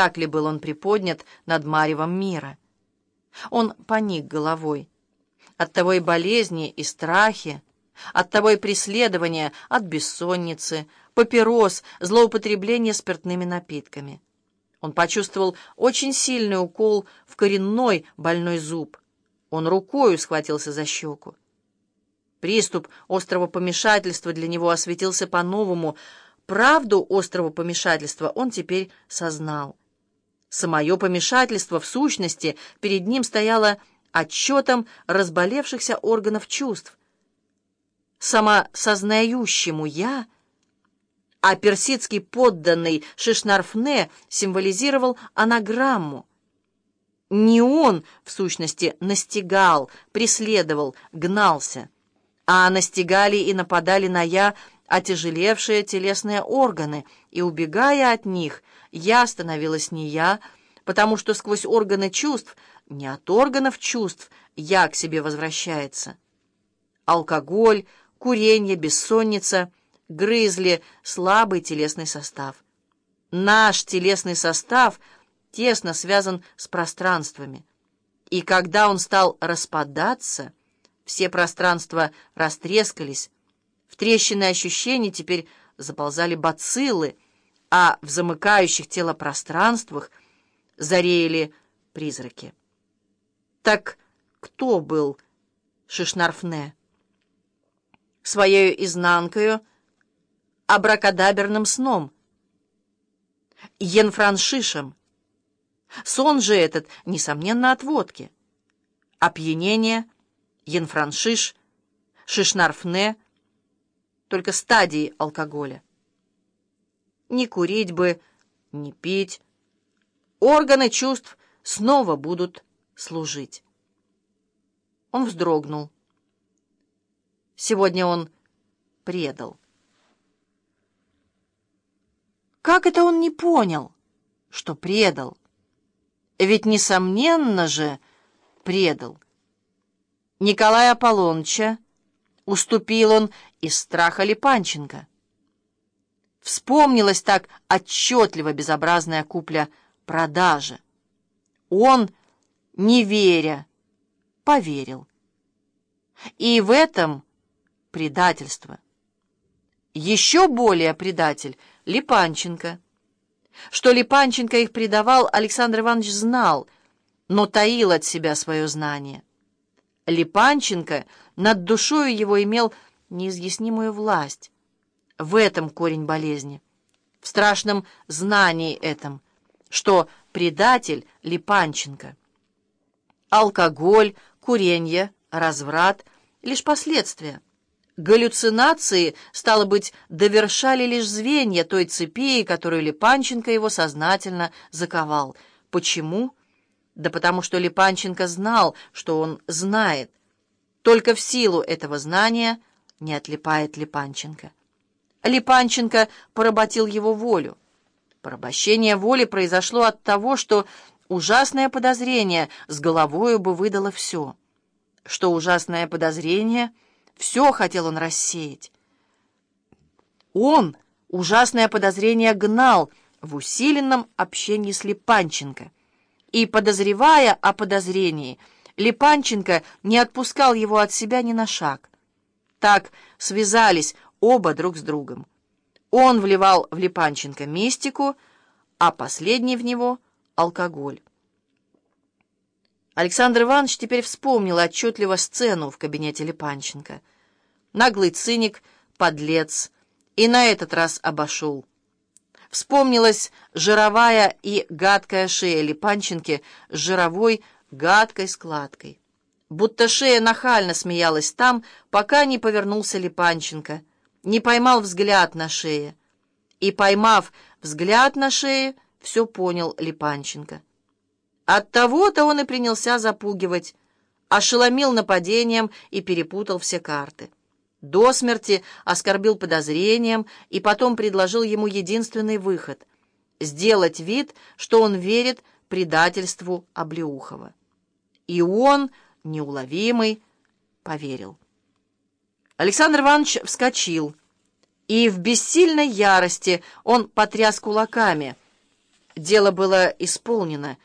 Так ли был он приподнят над маревом мира? Он поник головой. От того и болезни, и страхи, от того и преследования, от бессонницы, папирос, злоупотребления спиртными напитками. Он почувствовал очень сильный укол в коренной больной зуб. Он рукою схватился за щеку. Приступ острого помешательства для него осветился по-новому. Правду острого помешательства он теперь сознал. Самое помешательство, в сущности, перед ним стояло отчетом разболевшихся органов чувств. Самосознающему «я» а персидский подданный Шишнарфне символизировал анаграмму. Не он, в сущности, настигал, преследовал, гнался, а настигали и нападали на «я» отяжелевшие телесные органы, и, убегая от них, «я» становилась не «я», потому что сквозь органы чувств, не от органов чувств, «я» к себе возвращается. Алкоголь, курение, бессонница — грызли слабый телесный состав. Наш телесный состав тесно связан с пространствами. И когда он стал распадаться, все пространства растрескались, трещины ощущений теперь заползали бациллы, а в замыкающих тело пространствах зареяли призраки. Так кто был Шишнарфне? Своею изнанкою абракадаберным сном, енфраншишем. Сон же этот, несомненно, от водки. Опьянение, енфраншиш, шишнарфне, только стадии алкоголя. Не курить бы, не пить. Органы чувств снова будут служить. Он вздрогнул. Сегодня он предал. Как это он не понял, что предал? Ведь, несомненно же, предал. Николая Аполлоныча уступил он из страха Липанченко. Вспомнилась так отчетливо безобразная купля-продажа. Он, не веря, поверил. И в этом предательство. Еще более предатель — Липанченко. Что Липанченко их предавал, Александр Иванович знал, но таил от себя свое знание. Липанченко над душою его имел неизъяснимую власть. В этом корень болезни, в страшном знании этом, что предатель Липанченко. Алкоголь, курение, разврат — лишь последствия. Галлюцинации, стало быть, довершали лишь звенья той цепи, которую Липанченко его сознательно заковал. Почему? Да потому что Липанченко знал, что он знает. Только в силу этого знания не отлипает Липанченко. Липанченко поработил его волю. Порабощение воли произошло от того, что ужасное подозрение с головою бы выдало все. Что ужасное подозрение — все хотел он рассеять. Он ужасное подозрение гнал в усиленном общении с Липанченко. И, подозревая о подозрении, Липанченко не отпускал его от себя ни на шаг. Так связались оба друг с другом. Он вливал в Липанченко мистику, а последний в него — алкоголь. Александр Иванович теперь вспомнил отчетливо сцену в кабинете Липанченко. Наглый циник, подлец, и на этот раз обошел. Вспомнилась жировая и гадкая шея Липанченки с жировой гадкой складкой. Будто шея нахально смеялась там, пока не повернулся Липанченко, не поймал взгляд на шее. И, поймав взгляд на шее, все понял Липанченко. От того-то он и принялся запугивать, ошеломил нападением и перепутал все карты. До смерти оскорбил подозрением и потом предложил ему единственный выход — сделать вид, что он верит предательству Облеухова. И он, неуловимый, поверил. Александр Иванович вскочил, и в бессильной ярости он потряс кулаками — Дело было исполнено.